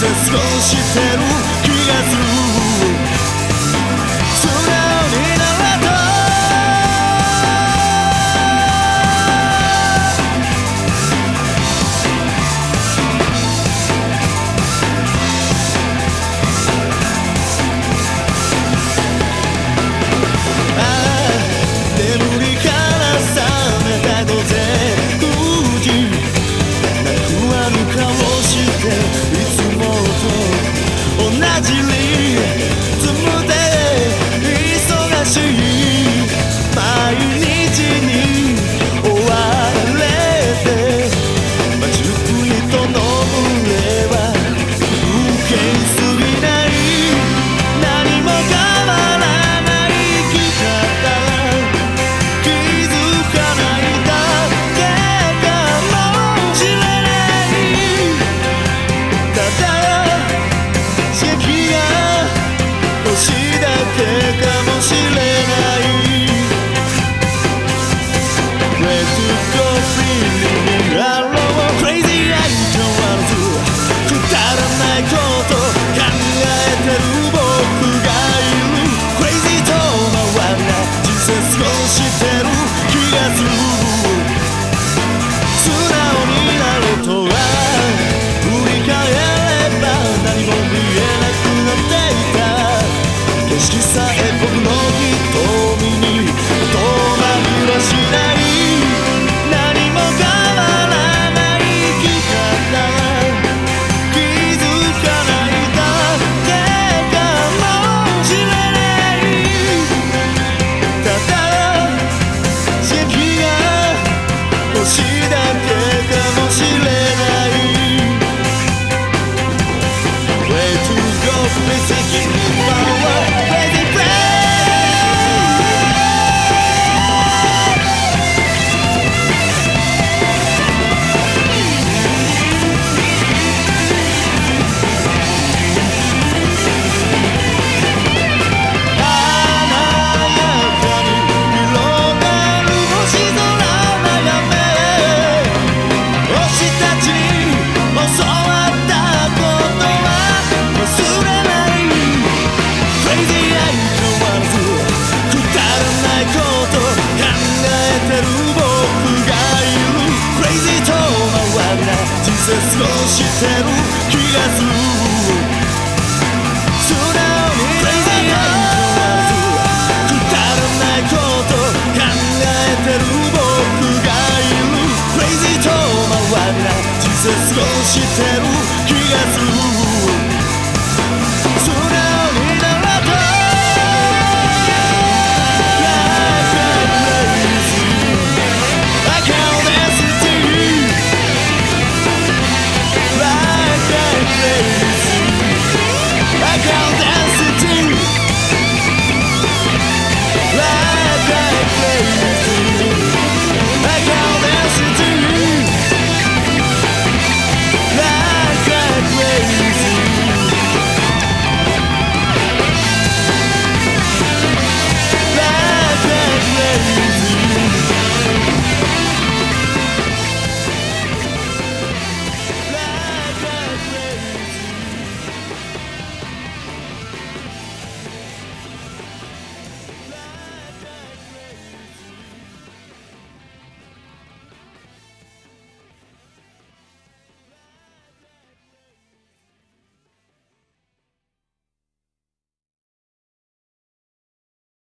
接合してる気がする Yeah. 絶望してる気がするくだらないこと考えてる僕がいる Crazy と回ら絶望してる気がする。